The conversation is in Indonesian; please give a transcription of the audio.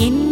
nhìn